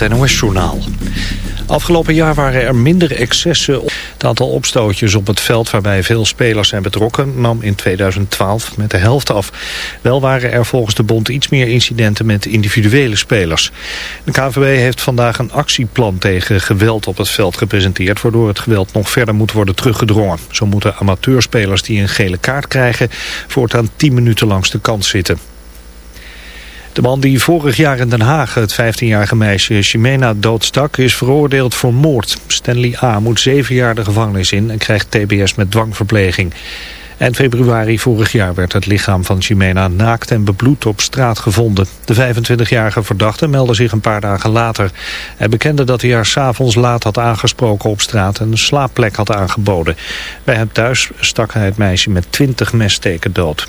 het NOS-journaal. Afgelopen jaar waren er minder excessen. Het aantal opstootjes op het veld waarbij veel spelers zijn betrokken... nam in 2012 met de helft af. Wel waren er volgens de bond iets meer incidenten met individuele spelers. De KVB heeft vandaag een actieplan tegen geweld op het veld gepresenteerd... waardoor het geweld nog verder moet worden teruggedrongen. Zo moeten amateurspelers die een gele kaart krijgen... voortaan 10 minuten langs de kant zitten. De man die vorig jaar in Den Haag het 15-jarige meisje Ximena doodstak is veroordeeld voor moord. Stanley A. moet zeven jaar de gevangenis in en krijgt tbs met dwangverpleging. Eind februari vorig jaar werd het lichaam van Ximena naakt en bebloed op straat gevonden. De 25-jarige verdachte meldde zich een paar dagen later. Hij bekende dat hij haar s'avonds laat had aangesproken op straat en een slaapplek had aangeboden. Bij hem thuis stak hij het meisje met 20 messteken dood.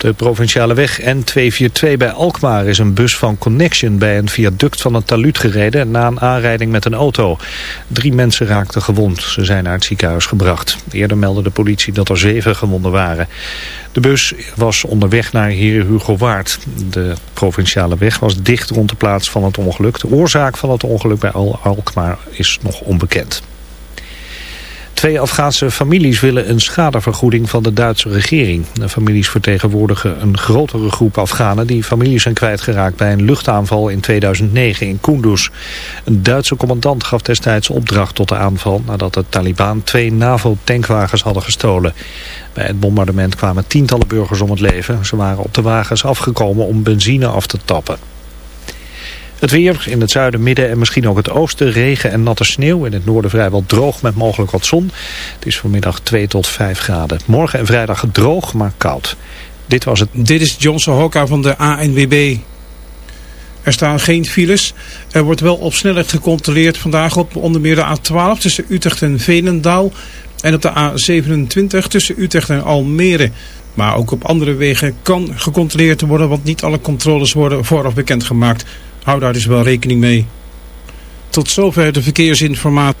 De provinciale weg N242 bij Alkmaar is een bus van Connection bij een viaduct van een taluut gereden na een aanrijding met een auto. Drie mensen raakten gewond. Ze zijn naar het ziekenhuis gebracht. Eerder meldde de politie dat er zeven gewonden waren. De bus was onderweg naar Heer Hugo Waard. De provinciale weg was dicht rond de plaats van het ongeluk. De oorzaak van het ongeluk bij Alkmaar is nog onbekend. Twee Afghaanse families willen een schadevergoeding van de Duitse regering. De families vertegenwoordigen een grotere groep Afghanen... die families zijn kwijtgeraakt bij een luchtaanval in 2009 in Kunduz. Een Duitse commandant gaf destijds opdracht tot de aanval... nadat de Taliban twee NAVO-tankwagens hadden gestolen. Bij het bombardement kwamen tientallen burgers om het leven. Ze waren op de wagens afgekomen om benzine af te tappen. Het weer in het zuiden, midden en misschien ook het oosten. Regen en natte sneeuw. In het noorden vrijwel droog met mogelijk wat zon. Het is vanmiddag 2 tot 5 graden. Morgen en vrijdag droog, maar koud. Dit was het. Dit is Johnson Hokka van de ANWB. Er staan geen files. Er wordt wel op snelheid gecontroleerd vandaag op onder meer de A12 tussen Utrecht en Veenendaal. En op de A27 tussen Utrecht en Almere. Maar ook op andere wegen kan gecontroleerd worden, want niet alle controles worden vooraf bekendgemaakt. Hou daar dus wel rekening mee. Tot zover de verkeersinformatie.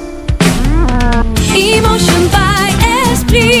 Emotion by Esprit.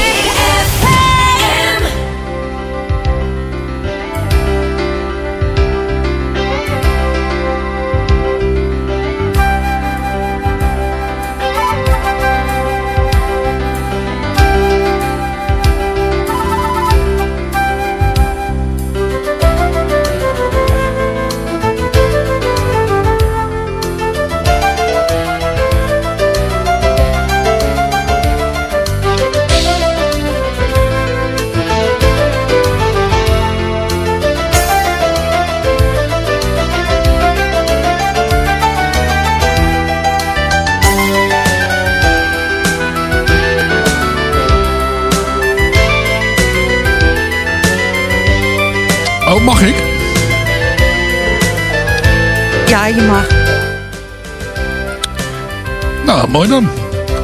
Mooi dan.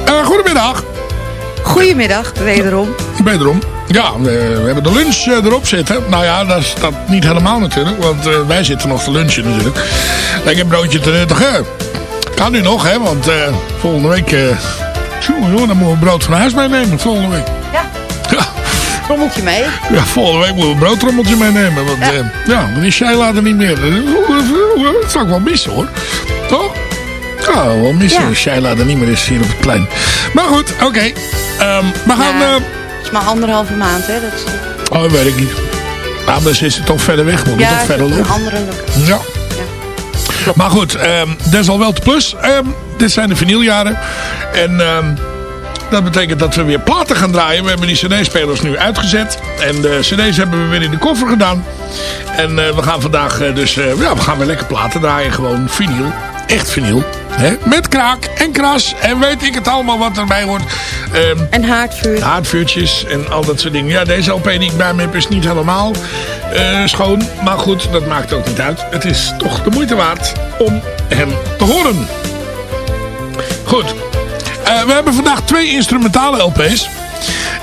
Uh, goedemiddag. Goedemiddag, wederom. Wederom. Ja, we, we hebben de lunch uh, erop zitten. Nou ja, dat is dat niet helemaal natuurlijk. Want uh, wij zitten nog te lunchen natuurlijk. Lekker broodje te nuttigen. Kan nu nog, hè. Want volgende week... jongen, dan moeten we brood van huis meenemen. Volgende week. Ja. Ja. Trommeltje mee. Ja, volgende week moeten we een broodtrommeltje meenemen. Want ja, ja dan is Sheila er niet meer. Dat zou ik wel missen hoor. Ja, wel missen. Ja. Sheila er niet meer is hier op het plein. Maar goed, oké. Okay. Um, we gaan... Ja, het is maar anderhalve maand, hè. Dat is... Oh, dat weet ik niet. Nou, dan is het toch verder weg. Moet ja, toch verder een andere locatie. Ja. ja. Maar goed, um, dat is al wel te plus. Um, dit zijn de vinyljaren. En... Dat betekent dat we weer platen gaan draaien. We hebben die cd-spelers nu uitgezet. En de cd's hebben we weer in de koffer gedaan. En uh, we gaan vandaag uh, dus... Uh, ja, we gaan weer lekker platen draaien. Gewoon vinyl. Echt vinyl. Hè? Met kraak en kras. En weet ik het allemaal wat erbij hoort. Um, en haardvuur. Haardvuurtjes en al dat soort dingen. Ja, deze LP die ik bij me heb is niet helemaal schoon. Maar goed, dat maakt ook niet uit. Het is toch de moeite waard om hem te horen. Goed. Uh, we hebben vandaag twee instrumentale LP's.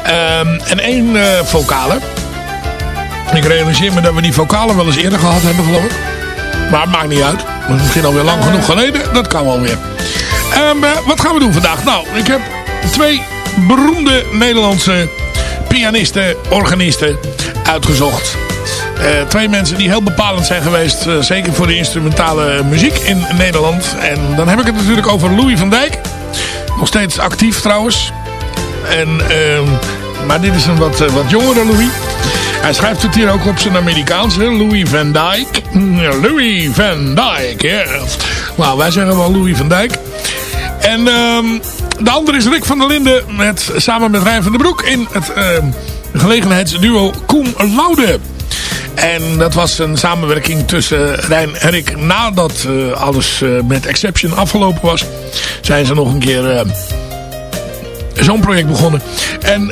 Um, en één uh, vocale. Ik realiseer me dat we die vocale wel eens eerder gehad hebben geloof ik. Maar maakt niet uit. Dat is misschien alweer lang genoeg geleden. Dat kan wel weer. Um, wat gaan we doen vandaag? Nou, ik heb twee beroemde Nederlandse pianisten, organisten uitgezocht. Uh, twee mensen die heel bepalend zijn geweest. Uh, zeker voor de instrumentale muziek in Nederland. En dan heb ik het natuurlijk over Louis van Dijk. Nog steeds actief trouwens. En, uh, maar dit is een wat, wat jongere Louis. Hij schrijft het hier ook op zijn Amerikaans. Louis van Dijk. Louis van Dijk. Yeah. Nou, wij zeggen wel Louis van Dijk. En um, de andere is Rick van der Linden. Met, samen met Rijn van der Broek. In het uh, gelegenheidsduo Koen Laude. En dat was een samenwerking tussen Rijn en Rick. Nadat uh, alles uh, met Exception afgelopen was, zijn ze nog een keer uh, zo'n project begonnen. En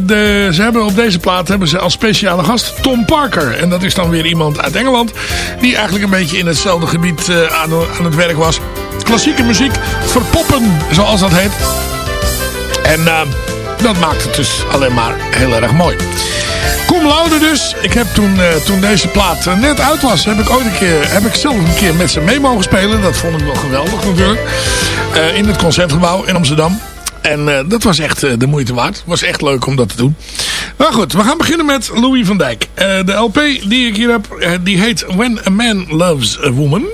de, ze hebben op deze plaat hebben ze als speciale gast Tom Parker. En dat is dan weer iemand uit Engeland die eigenlijk een beetje in hetzelfde gebied aan, aan het werk was. Klassieke muziek verpoppen, zoals dat heet. En dat maakt het dus alleen maar heel erg mooi. Kom Laude dus. Ik heb toen, uh, toen deze plaat uh, net uit was, heb ik ooit een keer, heb ik zelf een keer met ze mee mogen spelen. Dat vond ik wel geweldig natuurlijk. In het Concertgebouw in Amsterdam. En dat was echt de moeite waard. Was echt leuk om dat te doen. Maar goed, we gaan beginnen met Louis van Dijk. de LP die ik hier heb, die heet When a Man Loves a Woman.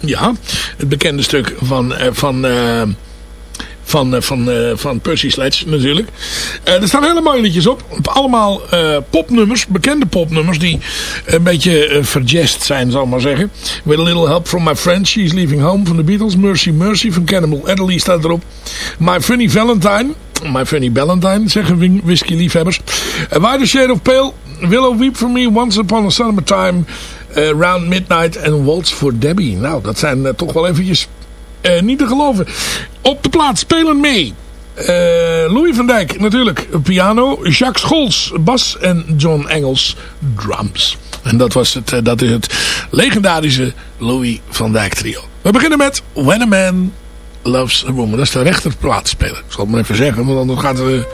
Ja, het bekende stuk van... van van, eh, van, uh, van Percy Sledge natuurlijk. Uh, er staan hele mooie op. Allemaal uh, popnummers, bekende popnummers die een beetje verjest zijn, zal ik maar zeggen. With a little help from my friend, She's Leaving Home van de Beatles. Mercy Mercy van Cannibal Adderley staat erop. My Funny Valentine. My Funny Valentine, zeggen whisky liefhebbers. Why the Shade of Pale. Willow Weep for Me, Once Upon a Summertime. Round Midnight en Waltz for Debbie. Nou, dat zijn toch wel eventjes uh, niet te geloven. Op de plaats spelen mee. Uh, Louis van Dijk natuurlijk piano. Jacques Scholz bas. En John Engels drums. En dat, was het, uh, dat is het legendarische Louis van Dijk trio. We beginnen met When a Man Loves a Woman. Dat is de rechterplaats spelen. Ik zal het maar even zeggen, want anders gaat het...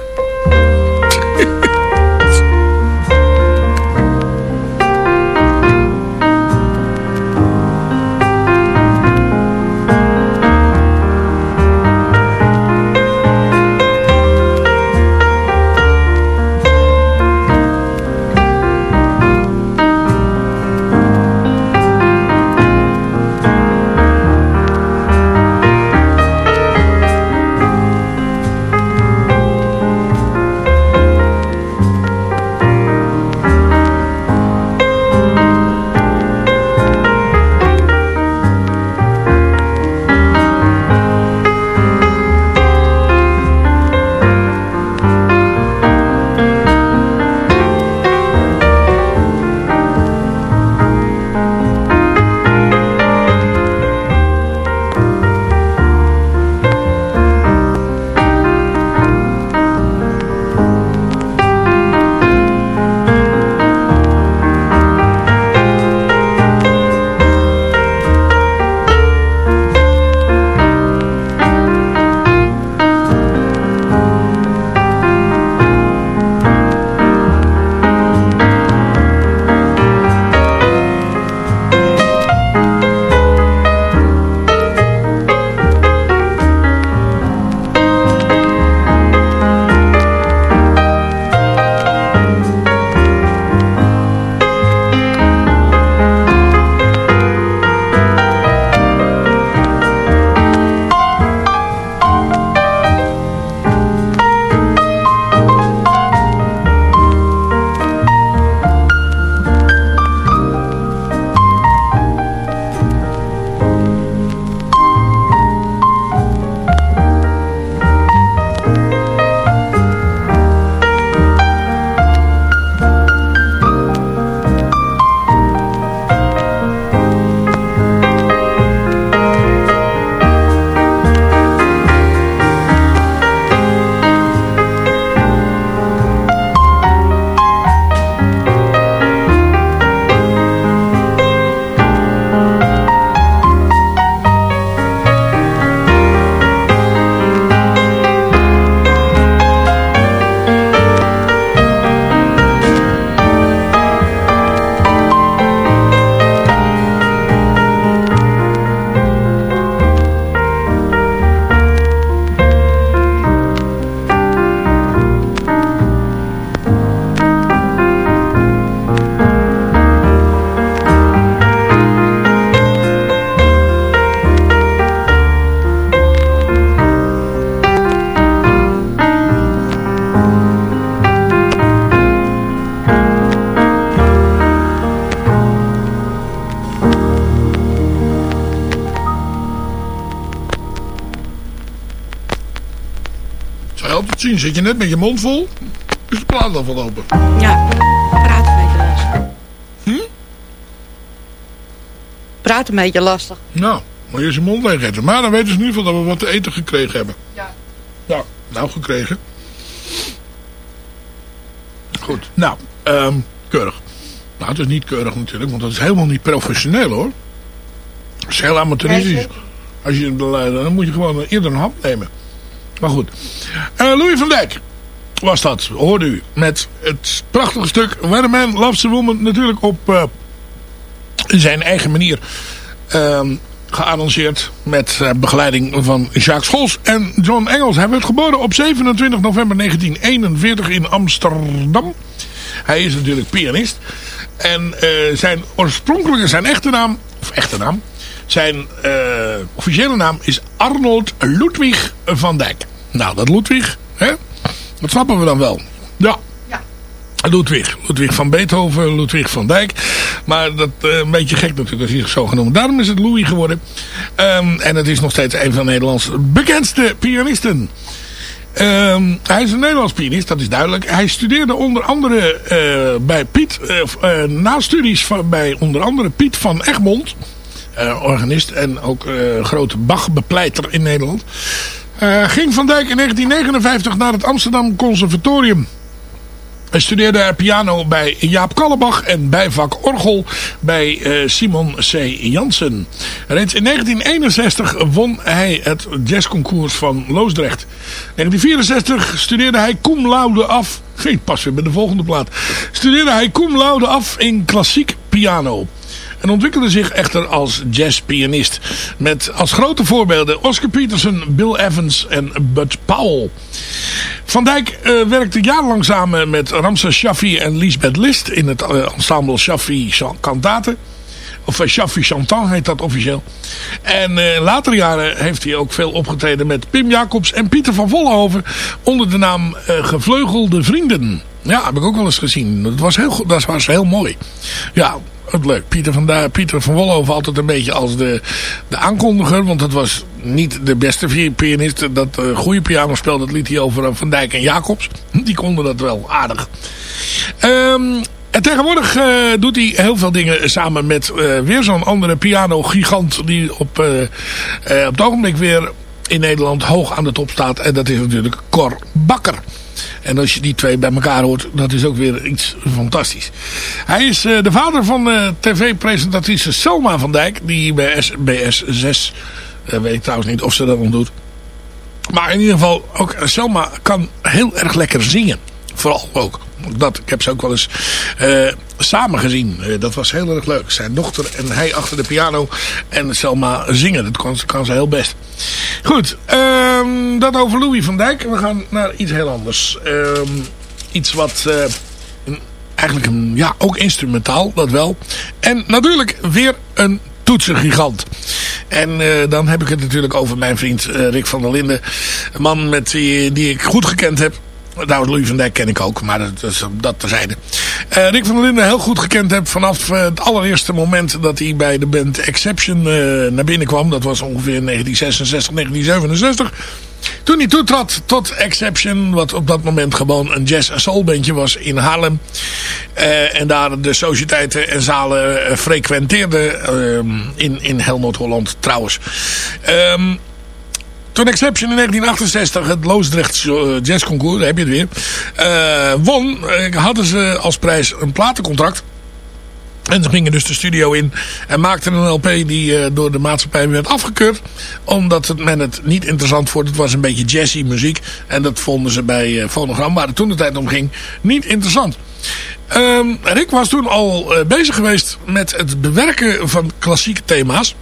tot ziens. Zit je net met je mond vol, is de plaat al verlopen. Ja, praat een beetje lastig. Hm? Praat een beetje lastig. Nou, moet je zijn mond leeg eten. Maar dan weten ze in ieder geval dat we wat te eten gekregen hebben. Ja. Ja, nou gekregen. Goed, nou, ehm, keurig. Nou, het is niet keurig natuurlijk, want dat is helemaal niet professioneel hoor. Het is heel amateuristisch. Als je, dan moet je gewoon eerder een hap nemen. Maar goed. Eh, Louis van Dijk was dat, hoorde u. Met het prachtige stuk When a Man Loves a Woman natuurlijk op eh, zijn eigen manier ehm geannonceerd met eh, begeleiding van Jacques Scholz en John Engels. Hij werd geboren op 27 november 1941 in Amsterdam. Hij is natuurlijk pianist. En zijn oorspronkelijke, zijn echte naam, of echte naam, zijn officiële naam is Arnold Ludwig van Dijk. Nou, dat Ludwig, dat snappen we dan wel. Ja. Ludwig. Ludwig van Beethoven, Ludwig van Dijk. Maar dat uh, een beetje gek natuurlijk als hij zich zo genoemd. Daarom is het Louis geworden. Um, en het is nog steeds een van Nederlands bekendste pianisten. Um, hij is een Nederlands pianist, dat is duidelijk. Hij studeerde onder andere uh, bij Piet, uh, na studies van, bij onder andere Piet van Egmond. organist en ook grote Bach-bepleiter in Nederland. Ging Van Dijk in 1959 naar het Amsterdam Conservatorium. Hij studeerde piano bij Jaap Kallebach en bijvak orgel bij uh, Simon C. Jansen. Reeds in 1961 won hij het jazzconcours van Loosdrecht. In 1964 studeerde hij cum laude af. Geen pas weer bij de volgende plaat. Studeerde hij cum laude af in klassiek piano. En ontwikkelde zich echter als jazzpianist. Met als grote voorbeelden Oscar Peterson, Bill Evans en Bud Powell. Van Dijk uh, werkte jarenlang samen met Ramses Shaffi en Lisbeth List in het uh, ensemble Shaffi Cantate. Of uh, Shaffi Chantant heet dat officieel. En in latere jaren heeft hij ook veel opgetreden met Pim Jacobs en Pieter van Vollenhoven onder de naam Gevleugelde Vrienden. Ja, heb ik ook wel eens gezien. Dat was heel, dat was heel mooi. Ja, ook leuk. Pieter van, daar, Pieter van altijd een beetje als de, de aankondiger. Want dat was niet de beste pianist. Dat uh, goede piano speelde, dat liet hij over Van Dijk en Jacobs. Die konden dat wel aardig. Um, en tegenwoordig uh, doet hij heel veel dingen samen met uh, weer zo'n andere piano-gigant. Die op, op het ogenblik weer in Nederland hoog aan de top staat. En dat is natuurlijk Cor Bakker. En als je die twee bij elkaar hoort, dat is ook weer iets fantastisch. Hij is uh, de vader van uh, tv-presentatrice Selma van Dijk. Die bij SBS 6, uh, weet ik trouwens niet of ze dat nog doet. Maar in ieder geval, ook Selma kan heel erg lekker zingen. Vooral ook. Dat, ik heb ze ook wel eens uh, samen gezien. Uh, dat was heel erg leuk. Zijn dochter en hij achter de piano. En Selma zingen. Dat kan, kan ze heel best. Goed. Um, dat over Louis van Dijk. We gaan naar iets heel anders. Um, iets wat... Uh, eigenlijk een, ja, ook instrumentaal. Dat wel. En natuurlijk weer een toetsengigant. En dan heb ik het natuurlijk over mijn vriend Rick van der Linden. Een man met die ik goed gekend heb. Nou, Louis van Dijk ken ik ook, maar dat, dat, dat terzijde. Uh, Rick van der Linden heel goed gekend heb vanaf uh, het allereerste moment dat hij bij de band Exception uh, naar binnen kwam. Dat was ongeveer 1966, 1967. Toen hij toetrad tot Exception, wat op dat moment gewoon een jazz- en soulbandje was in Haarlem. en daar de sociëteiten en zalen frequenteerde in, in heel Noord-Holland trouwens. Um, toen Exception in 1968 het Loosdrecht Jazz Concours, daar heb je het weer, uh, won, hadden ze als prijs een platencontract. En ze gingen dus de studio in en maakten een LP die door de maatschappij werd afgekeurd. Omdat het, men het niet interessant vond. Het was een beetje jazzy muziek. En dat vonden ze bij uh, Fonogram, waar het toen de tijd om ging, niet interessant. Um, Rick was toen al bezig geweest met het bewerken van klassieke thema's.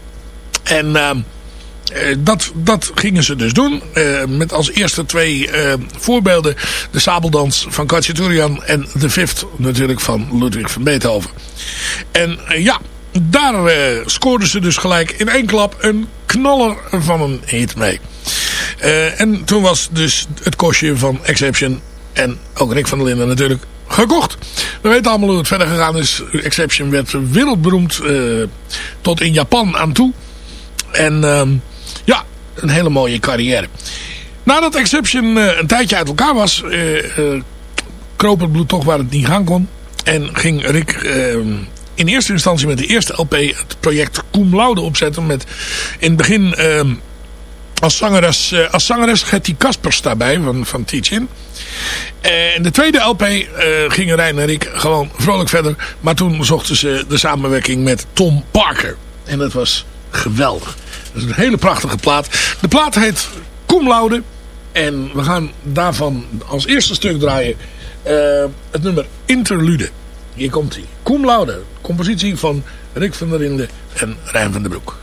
En... Uh, dat, dat gingen ze dus doen. Uh, met als eerste twee uh, voorbeelden de sabeldans van Kachaturian en de Fifth natuurlijk van Ludwig van Beethoven. En ja, daar scoorden ze dus gelijk in één klap een knaller van een hit mee. en toen was dus het kostje van Exception en ook Rick van der Linden natuurlijk gekocht. We weten allemaal hoe het verder gegaan is. Exception werd wereldberoemd tot in Japan aan toe. En... ehm een hele mooie carrière. Nadat Exception eh, een tijdje uit elkaar was, eh, eh, kroop het bloed toch waar het niet gaan kon. En ging Rick in eerste instantie met de eerste LP het project Cum Laude opzetten. Met in het begin als zangeres, als zangeres Getty Kaspers daarbij van, van Teach In. En de tweede LP gingen Rijn en Rick gewoon vrolijk verder. Maar toen zochten ze de samenwerking met Tom Parker. En dat was geweldig. Dat is een hele prachtige plaat. De plaat heet Cum Laude. En we gaan daarvan als eerste stuk draaien eh, het nummer Interlude. Hier komt hij. Cum Laude. Compositie van Rick van der Linden en Rijn van der Broek.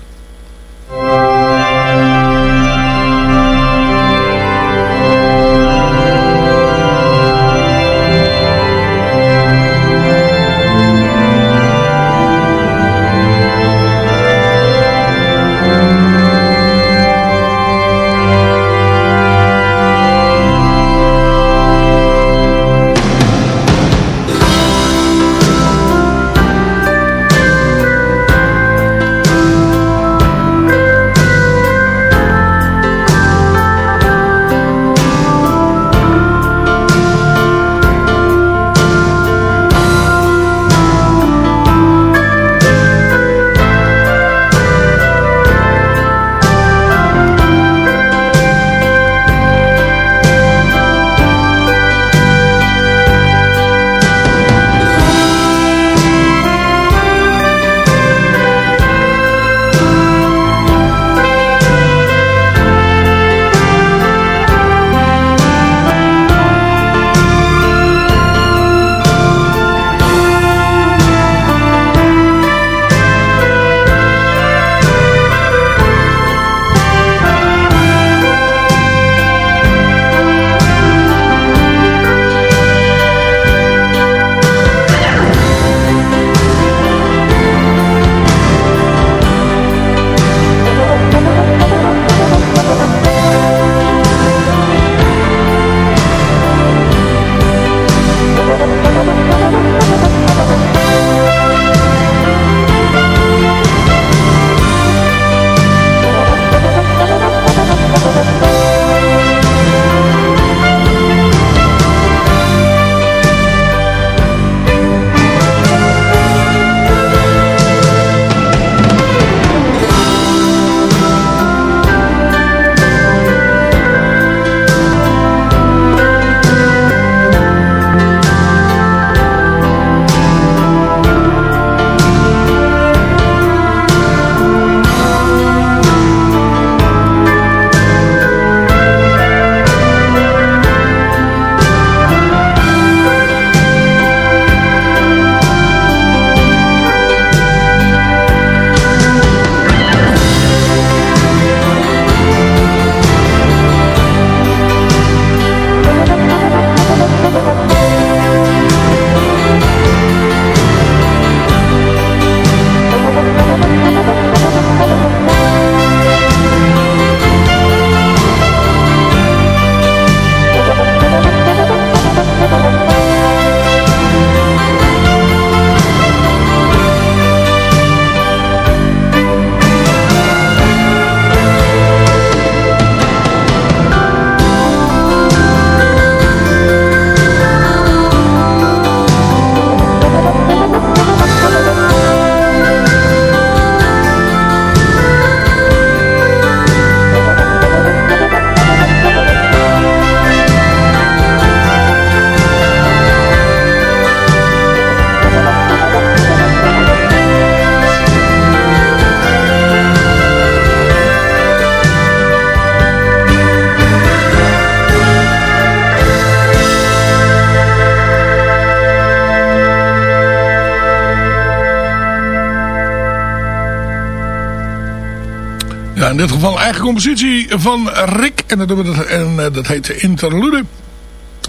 Dit geval eigen compositie van Rick. En dat, en, uh, dat heet Interlude.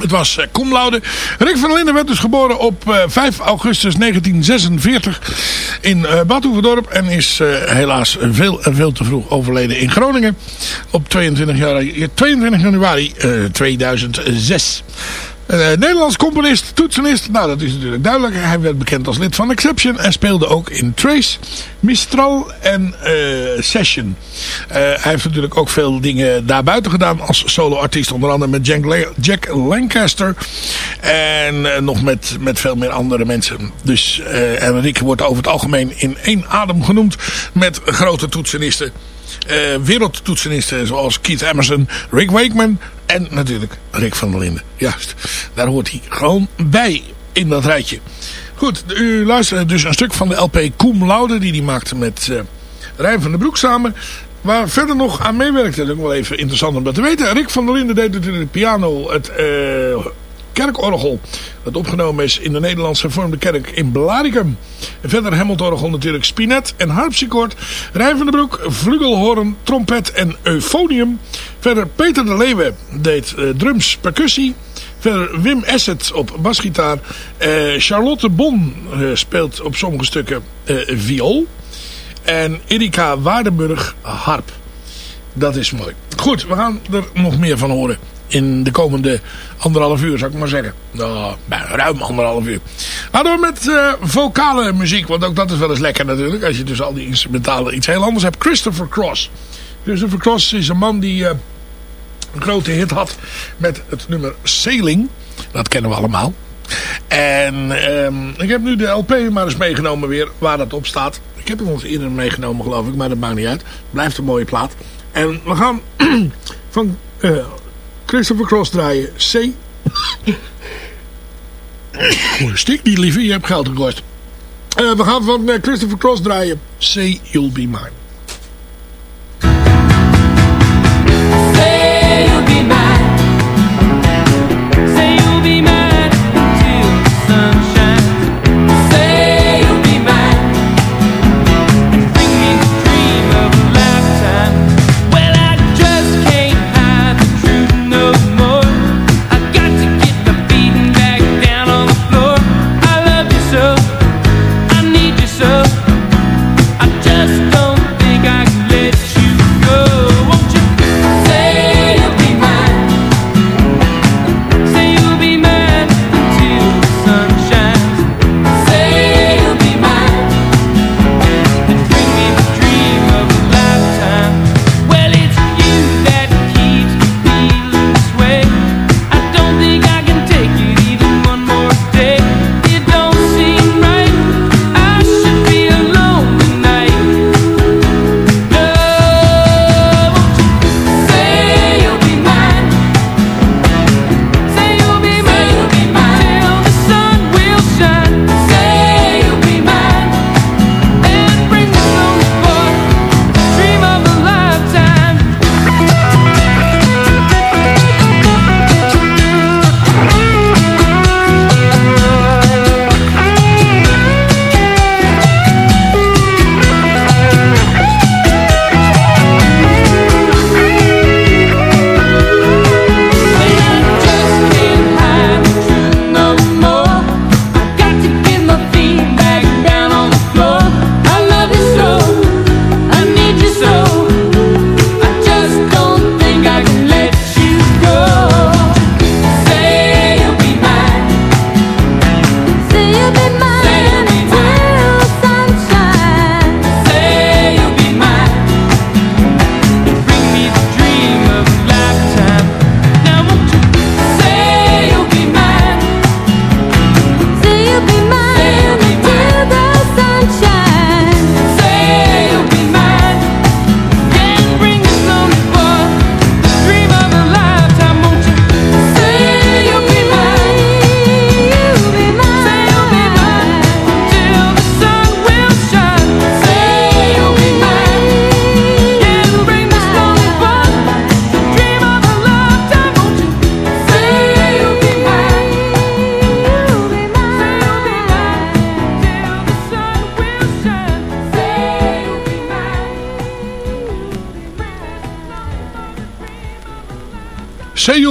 Het was uh, cum. Rick van Linden werd dus geboren op uh, 5 augustus 1946 in Badhoevedorp. En is helaas veel, veel te vroeg overleden in Groningen. Op 22, jaar, 22 januari 2006. Uh, Nederlands componist, toetsenist. Nou, dat is natuurlijk duidelijk. Hij werd bekend als lid van Exception. En speelde ook in Trace, Mistral en uh, Session. Uh, hij heeft natuurlijk ook veel dingen daarbuiten gedaan als solo-artiest. Onder andere met Jack, Jack Lancaster. En nog met, met veel meer andere mensen. Dus en Rick wordt over het algemeen in één adem genoemd met grote toetsenisten. Uh, wereldtoetsenisten zoals Keith Emerson, Rick Wakeman en natuurlijk Rick van der Linden. Juist, daar hoort hij gewoon bij in dat rijtje. Goed, u luistert dus een stuk van de LP Koem Laude die hij maakte met uh, Rijn van der Broek samen. Waar verder nog aan meewerkte, dat is ook wel even interessant om dat te weten. Rick van der Linden deed natuurlijk de piano, het kerkorgel. Dat opgenomen is in de Nederlandse hervormde kerk in Blaricum. Verder Hamiltorgel natuurlijk Spinet en harpsichord. Rijn van den Broek, vlugelhoorn, trompet en eufonium. Verder Peter de Leeuwen deed uh, drums, percussie. Verder Wim Esset op basgitaar. Uh, Charlotte Bon uh, speelt op sommige stukken viool. En Erika Waardenburg harp. Dat is mooi. Goed, we gaan er nog meer van horen in de komende anderhalf uur, zou ik maar zeggen. Nou, ruim anderhalf uur. Laten we met uh, vocale muziek, want ook dat is wel eens lekker natuurlijk. Als je dus al die instrumentalen iets heel anders hebt. Christopher Cross. Christopher Cross is een man die uh, een grote hit had met het nummer Sailing. Dat kennen we allemaal. En um, ik heb nu de LP maar eens meegenomen weer waar dat op staat. Ik heb hem ons eerder meegenomen geloof ik, maar dat maakt niet uit. Blijft een mooie plaat. En we gaan van... Christopher Cross draaien. C. Stik niet liever, je hebt geld gekost. Uh, we gaan van uh, Christopher Cross draaien. Say You'll Be Mine. Say you'll be mine.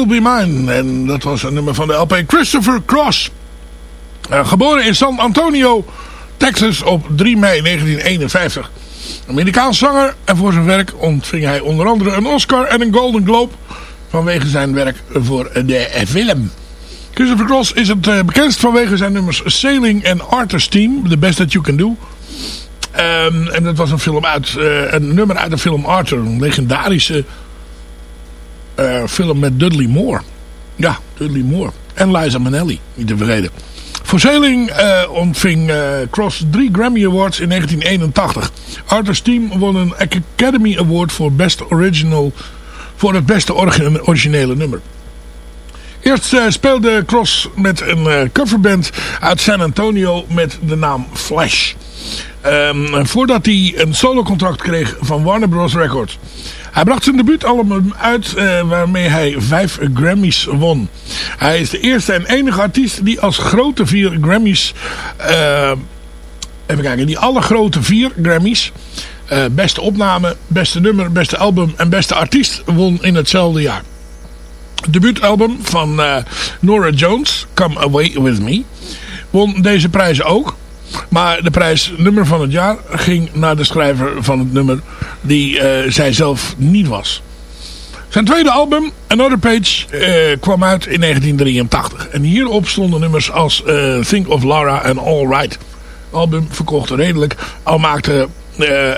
Be Mine. En dat was een nummer van de LP Christopher Cross. Uh, geboren in San Antonio, Texas op 3 mei 1951. Amerikaans zanger en voor zijn werk ontving hij onder andere een Oscar en een Golden Globe vanwege zijn werk voor de film. Christopher Cross is het uh, bekendst vanwege zijn nummers Sailing en Arthur's Team. The Best That You Can Do. Um, en dat was een, film uit, uh, een nummer uit de film Arthur. Een legendarische uh, film met Dudley Moore. Ja, Dudley Moore. En Liza Minnelli, niet te vergeten. Voor Sailing ontving Cross drie Grammy Awards in 1981. Arthur's Team won een Academy Award voor Best Original... voor het beste originele nummer. Eerst uh, speelde Cross met een uh, coverband uit San Antonio met de naam Flash. Um, voordat hij een solocontract kreeg van Warner Bros. Records. Hij bracht zijn debuutalbum uit uh, waarmee hij vijf Grammys won. Hij is de eerste en enige artiest die als grote vier Grammys... even kijken, die alle grote vier Grammys... beste opname, beste nummer, beste album en beste artiest won in hetzelfde jaar debuutalbum van uh, Nora Jones, Come Away With Me, won deze prijzen ook. Maar de prijs nummer van het jaar ging naar de schrijver van het nummer die uh, zij zelf niet was. Zijn tweede album, Another Page, uh, kwam uit in 1983. En hierop stonden nummers als Think of Laura en All Right. Album verkocht redelijk, al maakte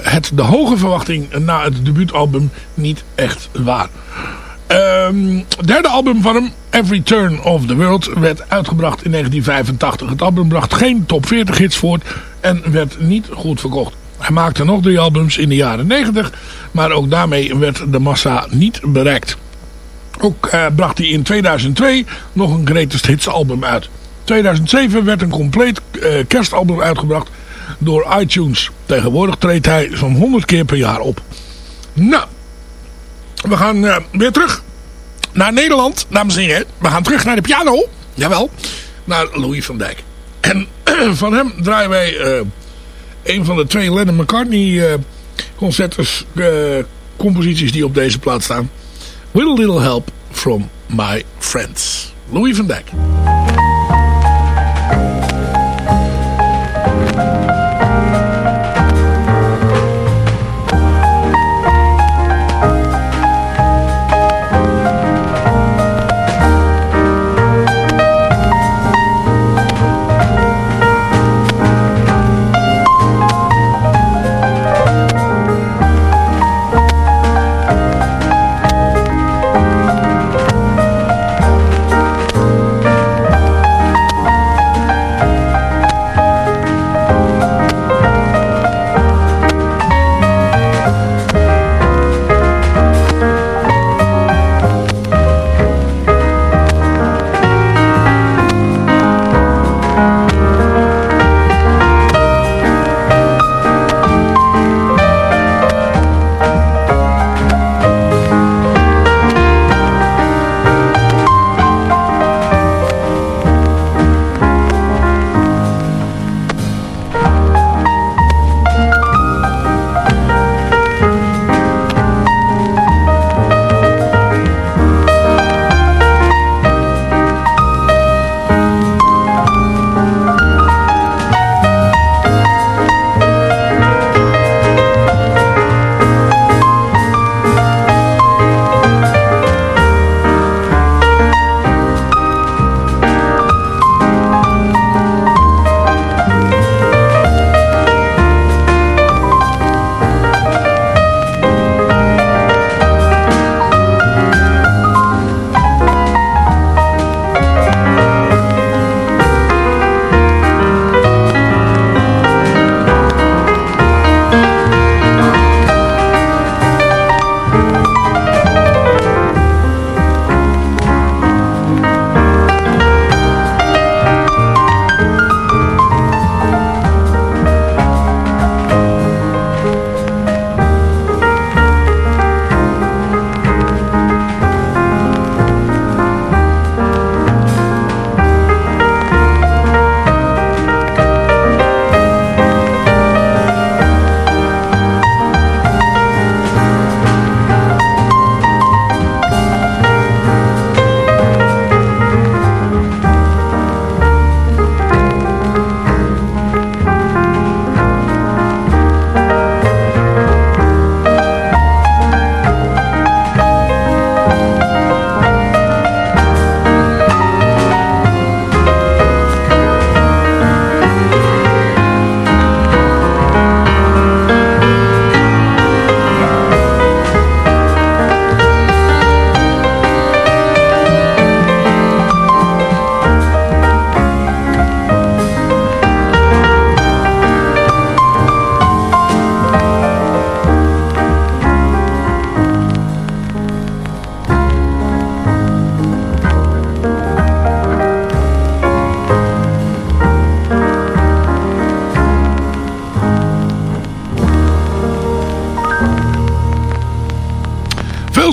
het de hoge verwachting na het debuutalbum niet echt waar. Um, derde album van hem, Every Turn of the World, werd uitgebracht in 1985. Het album bracht geen top 40 hits voort en werd niet goed verkocht. Hij maakte nog drie albums in de jaren 90, maar ook daarmee werd de massa niet bereikt. Ook uh, bracht hij in 2002 nog een Greatest Hits album uit. 2007 werd een compleet uh, kerstalbum uitgebracht door iTunes. Tegenwoordig treedt hij zo'n 100 keer per jaar op. Nou, we gaan uh, weer terug naar Nederland, dames en heren. We gaan terug naar de piano. Jawel. Naar Louis van Dijk. En van hem draaien wij uh, een van de twee Lennon McCartney uh, concertos, composities die op deze plaat staan. With a little help from my friends. Louis van Dijk.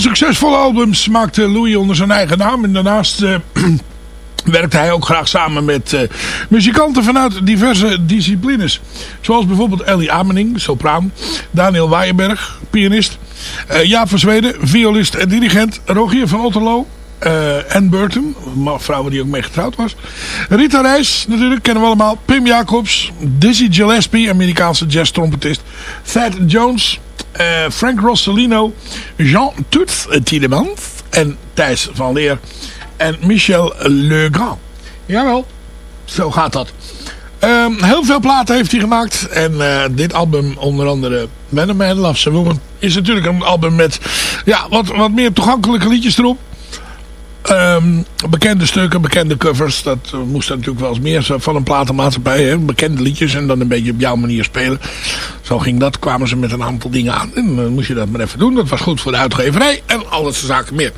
Succesvolle albums maakte Louis onder zijn eigen naam. En daarnaast uh, werkte hij ook graag samen met uh, muzikanten vanuit diverse disciplines. Zoals bijvoorbeeld Ellie Amening, sopraan. Daniel Waaienberg, pianist. Uh, Jaap van Zweden, violist en dirigent. Rogier van Otterlo, uh, Anne Burton, vrouw die ook mee getrouwd was. Rita Reis, natuurlijk, kennen we allemaal. Pim Jacobs, Dizzy Gillespie, Amerikaanse jazz-trompetist. Thad Jones, Frank Rossellino, Jean Toets Tiedemans en Thijs van Leer. En Michel Legrand. Jawel, zo gaat dat. Um, heel veel platen heeft hij gemaakt. En uh, dit album, onder andere Man a Man Loves is natuurlijk een album met ja, wat, wat meer toegankelijke liedjes erop. Um, bekende stukken, bekende covers. Dat uh, moest natuurlijk wel eens meer van een platenmaatschappij. Hè? Bekende liedjes en dan een beetje op jouw manier spelen. Zo ging dat. Kwamen ze met een aantal dingen aan. En dan uh, moest je dat maar even doen. Dat was goed voor de uitgeverij. En al dat soort zaken meer.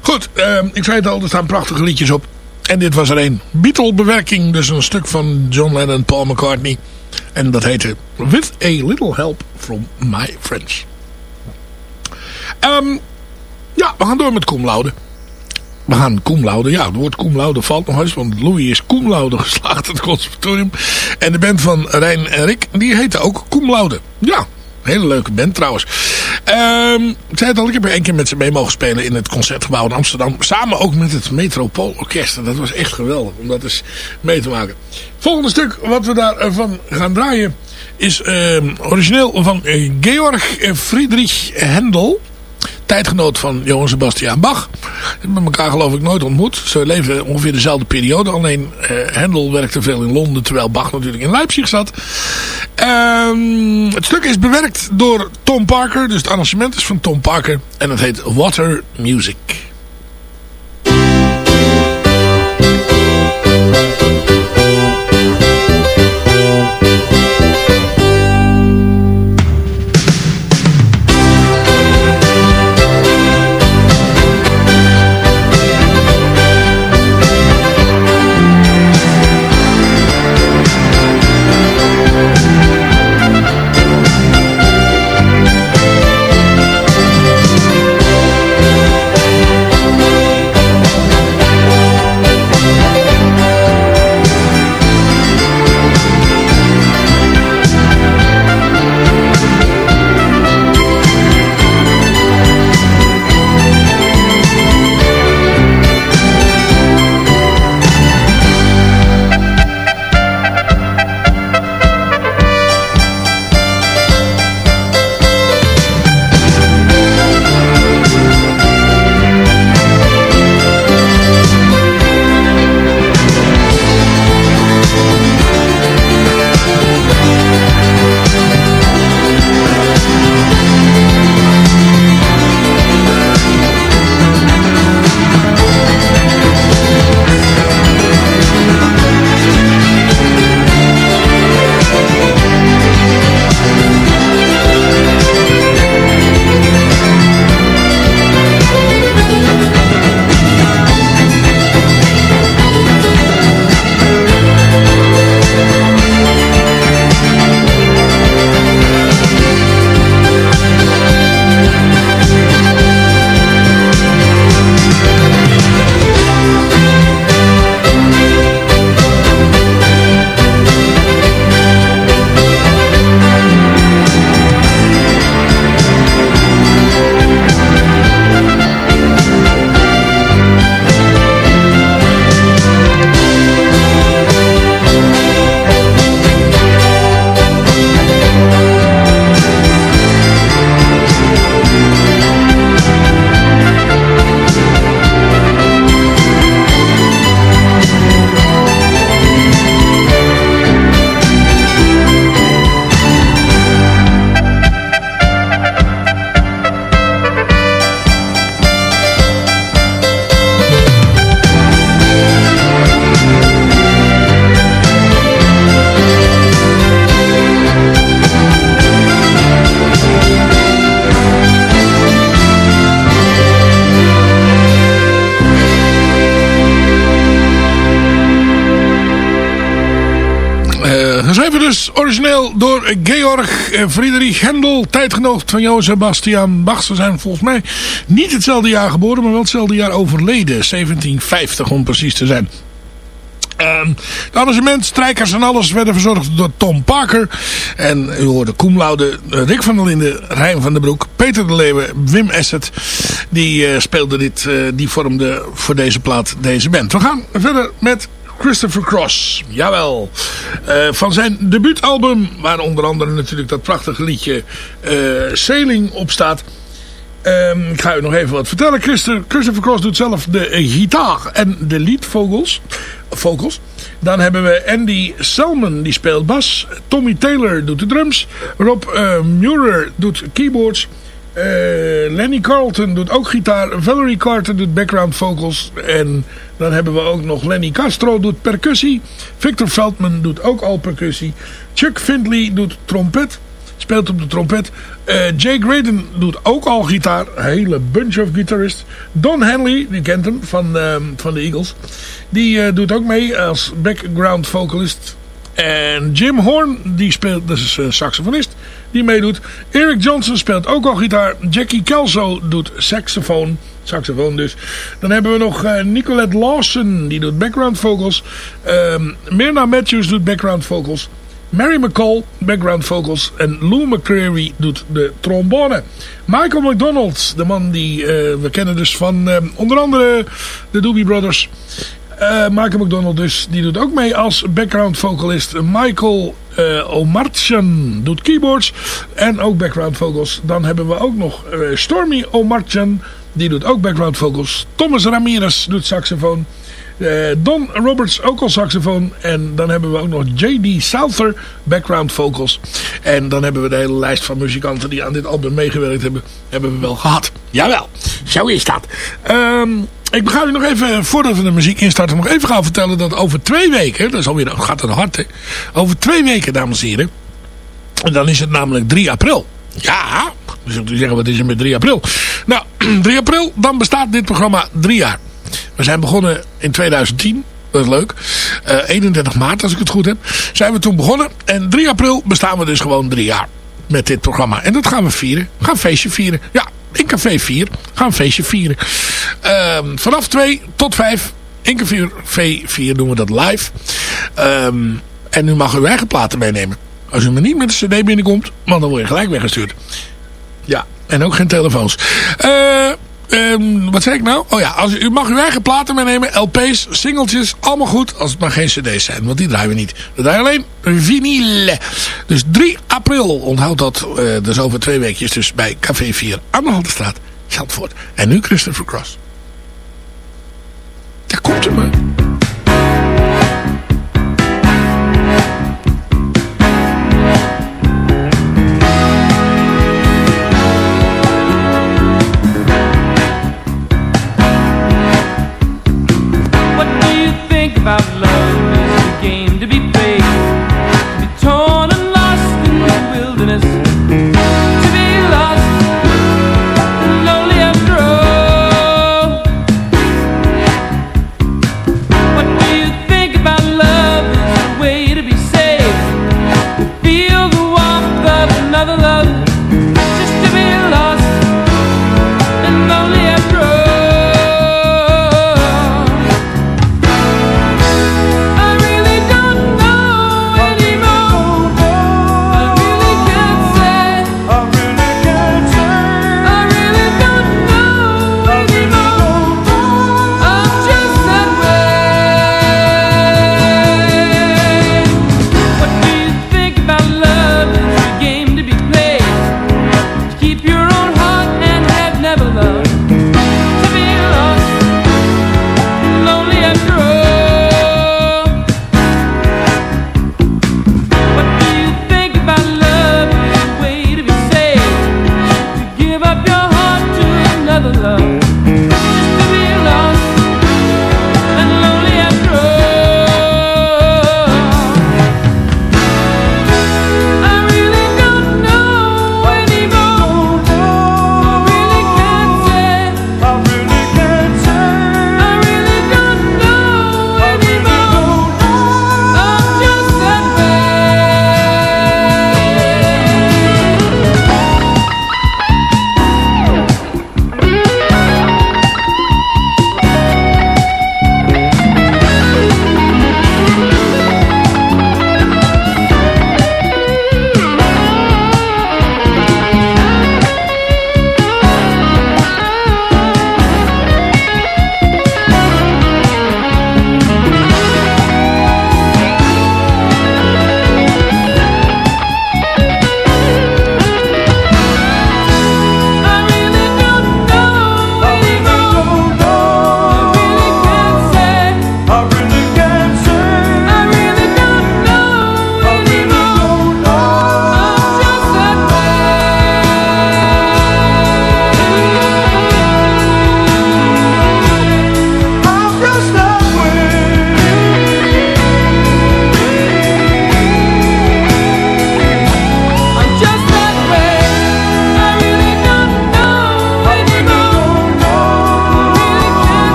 Goed, uh, ik zei het al. Er staan prachtige liedjes op. En dit was er een. Beatle-bewerking. Dus een stuk van John Lennon en Paul McCartney. En dat heette With a Little Help from My Friends. Um, ja, we gaan door met Cum. We gaan cum. Ja, het woord cum valt nog eens. Want Louis is cum geslaagd in het conservatorium. En de band van Rijn en Rick, die heette ook cum. Ja, hele leuke band trouwens. Um, ik zei het al, ik heb er één keer met ze mee mogen spelen in het Concertgebouw in Amsterdam. Samen ook met het Metropoolorkest. Dat was echt geweldig om dat eens mee te maken. Volgende stuk wat we daarvan gaan draaien is um, origineel van Georg Friedrich Händel tijdgenoot van Johann Sebastian Bach. Met elkaar geloof ik nooit ontmoet. Ze leefden ongeveer dezelfde periode. Alleen uh, Handel werkte veel in Londen. Terwijl Bach natuurlijk in Leipzig zat. Um, het stuk is bewerkt door Tom Parker. Dus het arrangement is van Tom Parker. En het heet Water Music. Geschreven dus origineel door Georg eh, Friedrich Händel, tijdgenoot van Johann Sebastian Bach. Ze zijn volgens mij niet hetzelfde jaar geboren, maar wel hetzelfde jaar overleden. 1750 om precies te zijn. Um, de arrangement, strijkers en alles werden verzorgd door Tom Parker. En u hoorde Koem Laude, Rick van der Linden, Rijn van der Broek, Peter de Leeuwen, Wim Esset. Die uh, speelde dit, uh, die vormde voor deze plaat deze band. We gaan verder met Christopher Cross. Jawel. Uh, van zijn debuutalbum, waar onder andere natuurlijk dat prachtige liedje Sailing op staat. Um, ik ga u nog even wat vertellen. Christopher Cross doet zelf de gitaar en de leadvogels. Vocals. Dan hebben we Andy Selman, die speelt bas. Tommy Taylor doet de drums. Rob uh, Muir doet keyboards. Uh, Lenny Carlton doet ook gitaar. Valerie Carter doet background vocals. En dan hebben we ook nog Lenny Castro doet percussie. Victor Feldman doet ook al percussie. Chuck Findlay doet trompet speelt op de trompet. Uh, Jay Graydon doet ook al gitaar. Een hele bunch of guitarists. Don Henley, die kent hem van, uh, van de Eagles. Die uh, doet ook mee als background vocalist. En Jim Horn, die speelt, dat is saxofonist, die meedoet. Eric Johnson speelt ook al gitaar. Jackie Kelso doet saxofoon. Saxofoon dus. Dan hebben we nog uh, Nicolette Lawson, die doet background vocals. Um, Myrna Matthews doet background vocals. Mary McCall, background vocals. En Lou McCreary doet de trombone. Michael McDonald, de man die uh, we kennen dus van uh, onder andere de Doobie Brothers. Uh, Michael McDonald dus, die doet ook mee als background vocalist. Michael uh, Omartian doet keyboards en ook background vocals. Dan hebben we ook nog uh, Stormy Omartian, die doet ook background vocals. Thomas Ramirez doet saxofoon. Don Roberts ook al saxofoon. En dan hebben we ook nog J.D. Souther, background vocals. En dan hebben we de hele lijst van muzikanten die aan dit album meegewerkt hebben. Hebben we wel gehad. Jawel, zo is dat. Um, ik ga u nog even, voordat we de muziek instarten, nog even gaan vertellen dat over twee weken, dat is alweer, gaat het hard hè. Over twee weken, dames en heren. En dan is het namelijk 3 april. Ja, dan zult u zeggen, wat is er met 3 april? Nou, 3 april, dan bestaat dit programma drie jaar. We zijn begonnen in 2010. Dat is leuk. Uh, 31 maart, als ik het goed heb. Zijn we toen begonnen. En 3 april bestaan we dus gewoon drie jaar. Met dit programma. En dat gaan we vieren. We gaan feestje vieren. Ja, in Café 4. Gaan een feestje vieren. Uh, vanaf 2 tot 5. In Café 4 doen we dat live. Um, en u mag uw eigen platen meenemen. Als u maar niet met een cd binnenkomt. Dan word je gelijk weggestuurd. Ja, en ook geen telefoons. Eh... Um, wat zei ik nou? Oh ja, als, u mag uw eigen platen meenemen. LP's, singeltjes, allemaal goed. Als het maar geen cd's zijn. Want die draaien we niet. We draaien alleen vinyl. Dus 3 april, onthoud dat. Uh, dus over twee weekjes dus bij Café 4 aan de Haltestraat, Zandvoort. En nu Christopher Cross. Daar komt u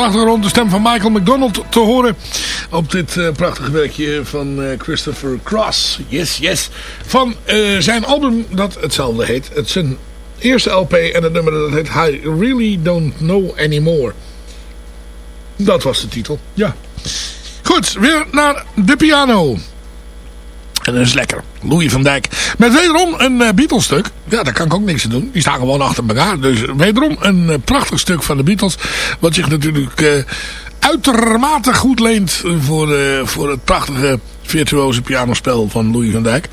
de achtergrond de stem van Michael McDonald te horen. Op dit uh, prachtige werkje van uh, Christopher Cross. Yes, yes. Van uh, zijn album dat hetzelfde heet. Het is zijn eerste LP en het nummer dat heet I Really Don't Know Anymore. Dat was de titel, ja. Goed, weer naar de piano. En dat is lekker. Louis van Dijk. Met wederom een Beatles stuk. Ja, daar kan ik ook niks aan doen. Die staan gewoon achter elkaar. Dus wederom een uh, prachtig stuk van de Beatles. Wat zich natuurlijk uh, uitermate goed leent voor, voor het prachtige virtuoze pianospel van Louis van Dijk.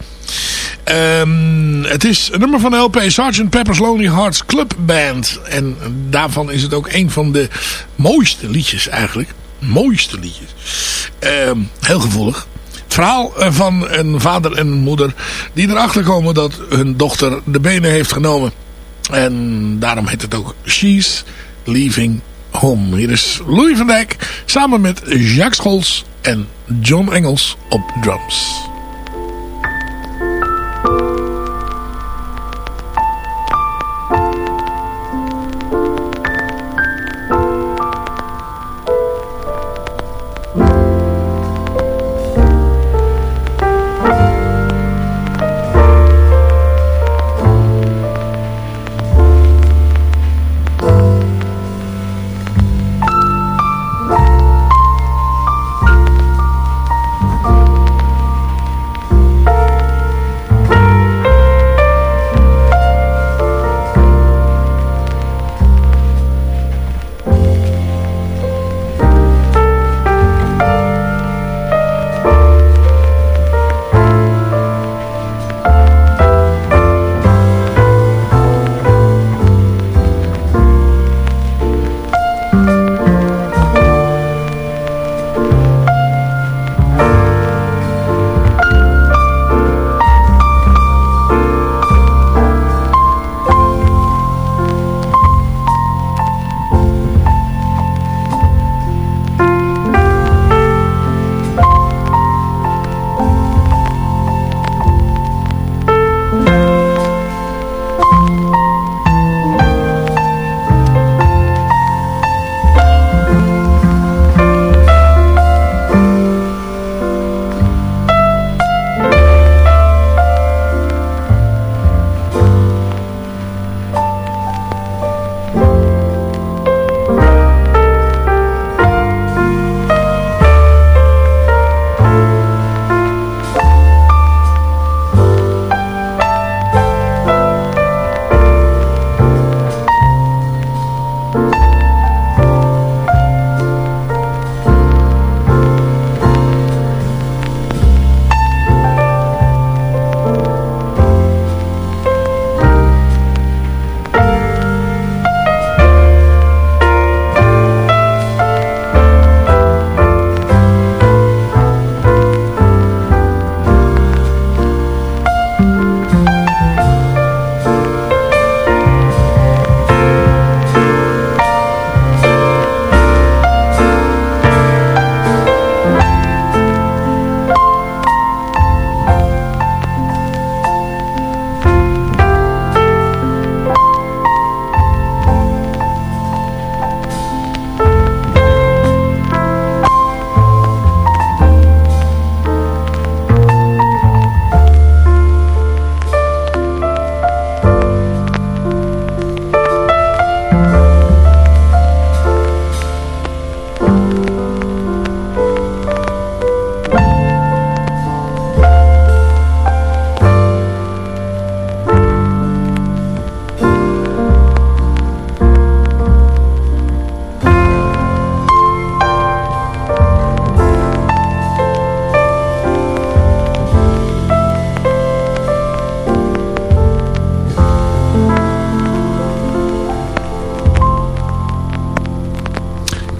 Um, het is een nummer van de LP Sgt. Pepper's Lonely Hearts Club Band. En daarvan is het ook een van de mooiste liedjes eigenlijk. Mooiste liedjes. Um, heel gevoelig. Verhaal van een vader en moeder die erachter komen dat hun dochter de benen heeft genomen. En daarom heet het ook She's Leaving Home. Hier is Louis van Dijk samen met Jacques Scholz en John Engels op drums.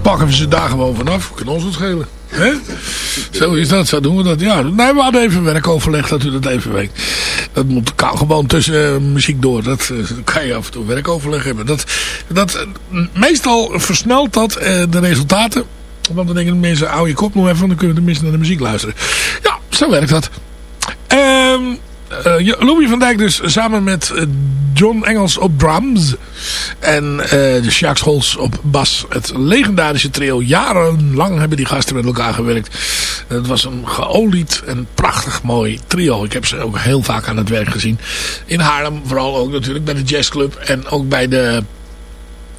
Pakken we ze daar gewoon vanaf. Kan ons het schelen. He? Zo is dat, zo doen we dat. Ja, nee, we hadden even werkoverleg dat u dat even weet. Dat moet, gewoon tussen uh, muziek door. Dat uh, kan je af en toe werkoverleg hebben. Dat, dat, uh, meestal versnelt dat de resultaten. Want dan denken de mensen, hou je kop nog even, dan kunnen we tenminste naar de muziek luisteren. Ja, zo werkt dat. Louis van Dijk dus samen met John Engels op drums. En eh, de Jacques Hols op bas. Het legendarische trio. Jarenlang hebben die gasten met elkaar gewerkt. Het was een geolied en prachtig mooi trio. Ik heb ze ook heel vaak aan het werk gezien. In Haarlem vooral ook natuurlijk bij de jazzclub. En ook bij de,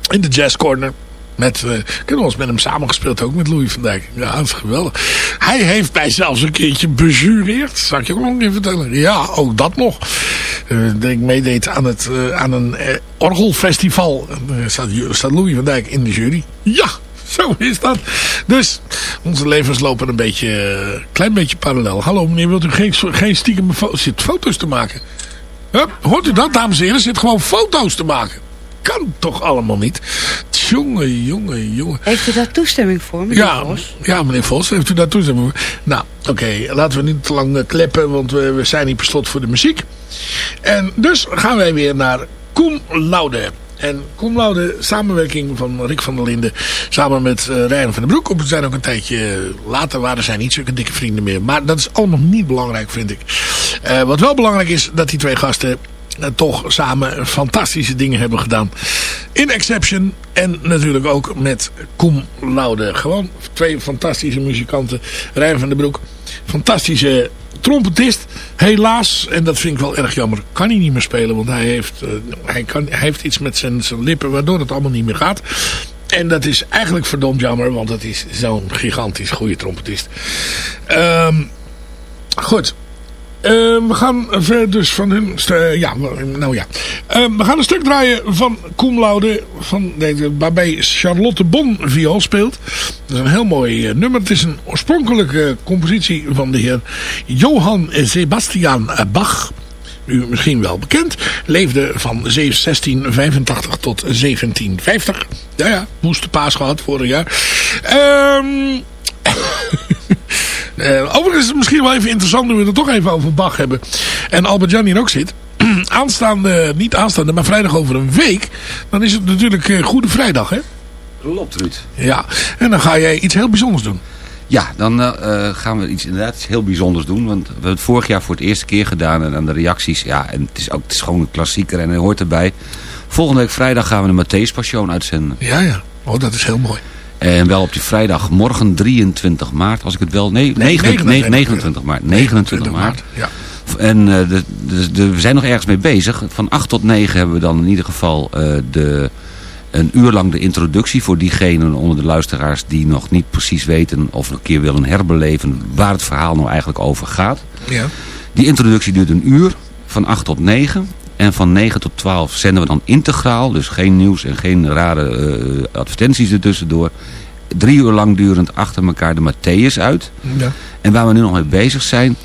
in de Jazz Corner. Met, uh, ik heb eens met hem samengespeeld, ook met Louis van Dijk. Ja, dat is geweldig. Hij heeft mij zelfs een keertje bejureerd. Zal ik je ook nog even vertellen? Ja, ook dat nog. Uh, ik meedeed aan, het, uh, aan een orgelfestival. Er staat, staat Louis van Dijk in de jury. Ja, zo is dat. Dus onze levens lopen een beetje, klein beetje parallel. Hallo meneer, wilt u geen, geen stiekem fo zit foto's te maken? Hup, hoort u dat, dames en heren? Zit gewoon foto's te maken. Kan toch allemaal niet? Jongen, jongen, jongen. Heeft u daar toestemming voor, meneer ja, Vos? Ja, meneer Vos, heeft u daar toestemming voor? Nou, oké, okay, laten we niet te lang uh, kleppen, want we, we zijn hier per slot voor de muziek. En dus gaan wij weer naar Koen Laude. En Koen Laude, samenwerking van Rick van der Linden, samen met uh, Rijn van den Broek. We zijn ook een tijdje later, waren zij niet zulke dikke vrienden meer. Maar dat is allemaal niet belangrijk, vind ik. Uh, wat wel belangrijk is, dat die twee gasten toch samen fantastische dingen hebben gedaan. In Exception en natuurlijk ook met Koem Laude. Gewoon twee fantastische muzikanten. Rijn van den Broek, fantastische trompetist. Helaas, en dat vind ik wel erg jammer, kan hij niet meer spelen. Want hij heeft, uh, hij kan, hij heeft iets met zijn, zijn lippen waardoor het allemaal niet meer gaat. En dat is eigenlijk verdomd jammer, want het is zo'n gigantisch goede trompetist. Um, goed, uh, we gaan verder dus van hun... ja, nou ja. Uh, we gaan een stuk draaien van Koen. Van, nee, waarbij Charlotte Bon viool speelt. Dat is een heel mooi uh, nummer. Het is een oorspronkelijke compositie van de heer Johann Sebastian Bach. U misschien wel bekend. Leefde van 1685 tot 1750. Ja, ja. Woeste paas gehad vorig jaar. Ehm... Uh, overigens is het misschien wel even interessant nu we het toch even over Bach hebben. En Albert Jan hier ook zit. aanstaande, niet aanstaande, maar vrijdag over een week. Dan is het natuurlijk uh, Goede Vrijdag, hè? Klopt, Ruud. Ja, en dan ga jij iets heel bijzonders doen. Ja, dan uh, gaan we iets inderdaad iets heel bijzonders doen. Want we hebben het vorig jaar voor het eerste keer gedaan. En aan de reacties, ja, en het is ook het is gewoon een klassieker en hij hoort erbij. Volgende week vrijdag gaan we de Matthäus Passion uitzenden. Ja, ja. Oh, dat is heel mooi. En wel op die vrijdag morgen 23 maart, als ik het wel... Nee, nee 29, 29 maart. 29 maart. Ja. En uh, de, de, de, we zijn nog ergens mee bezig. Van 8 tot 9 hebben we dan in ieder geval uh, de, een uur lang de introductie... voor diegenen onder de luisteraars die nog niet precies weten... of een keer willen herbeleven waar het verhaal nou eigenlijk over gaat. Ja. Die introductie duurt een uur, van 8 tot 9... En van 9 tot 12 zenden we dan integraal. Dus geen nieuws en geen rare uh, advertenties ertussendoor. Drie uur lang durend achter elkaar de Matthäus uit. Ja. En waar we nu nog mee bezig zijn...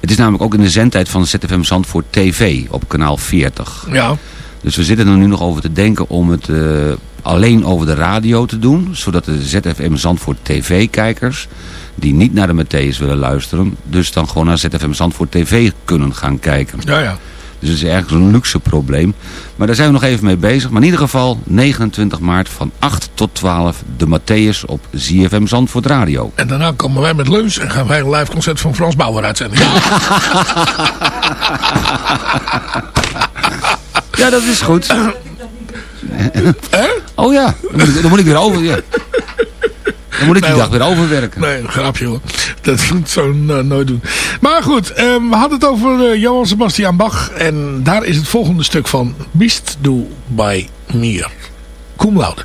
Het is namelijk ook in de zendtijd van ZFM Zandvoort TV op kanaal 40. Ja. Dus we zitten er nu nog over te denken om het uh, alleen over de radio te doen. Zodat de ZFM Zandvoort TV-kijkers die niet naar de Matthäus willen luisteren... dus dan gewoon naar ZFM Zandvoort TV kunnen gaan kijken. Ja, ja. Dus het is eigenlijk een luxe probleem. Maar daar zijn we nog even mee bezig. Maar in ieder geval 29 maart van 8 tot 12 de Matthäus op ZFM Zandvoort Radio. En daarna komen wij met lunch en gaan wij een live concert van Frans Bauer uitzenden. ja, dat is goed. Eh? Oh ja, dan moet ik, dan moet ik weer over. Ja. Dan moet ik die Nee, dag weer overwerken. Nee, een grapje hoor. Dat moet zo uh, nooit doen. Maar goed, um, we hadden het over uh, Johann Sebastian Bach. En daar is het volgende stuk van. Bist du bei mir? Cum laude.